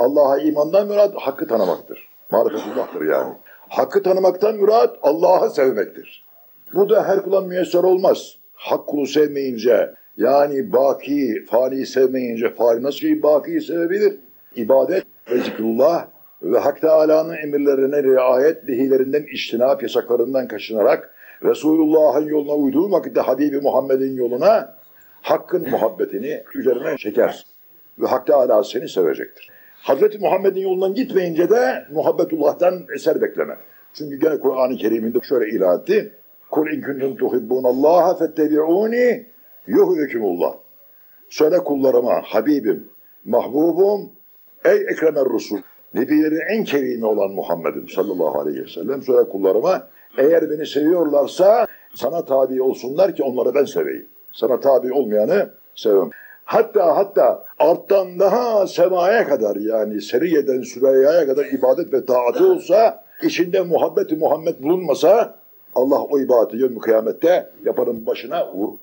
Allah'a imandan murat hakkı tanımaktır. Marifetullah'tır yani. Hakkı tanımaktan murat Allah'ı sevmektir. Bu da her kula müyesser olmaz. Hak kulu sevmeyince, yani baki, fani sevmeyince fani nasıl bir bakiyi sevebilir? İbadet ve zikrullah ve Hak Teala'nın emirlerine riayet, lehilerinden iştinap, yasaklarından kaçınarak Resulullah'ın yoluna uyduğu vakitte Habibi Muhammed'in yoluna Hakk'ın muhabbetini üzerine çeker. Ve Hak Teala seni sevecektir. Hazreti Muhammed'in yolundan gitmeyince de muhabbetullah'tan eser bekleme. Çünkü gene Kur'an-ı Kerim'inde şöyle ilan etti. Kul in kuntum tuhibbunallaha fettebi'uni yuhyikumullah. Söyle kullarıma Habibim, mahbubum, ey ekremer Rusul. Nebilerin en kerimi olan Muhammed'im sallallahu aleyhi ve sellem. Söyle kullarıma eğer beni seviyorlarsa sana tabi olsunlar ki onları ben seveyim. Sana tabi olmayanı sevmem. Hatta hatta arttan daha semaya kadar yani seriyeden Süreyya'ya kadar ibadet ve taatı olsa içinde muhabbeti Muhammed bulunmasa Allah o ibadeti yevmi kıyamette yapanın başına vurur.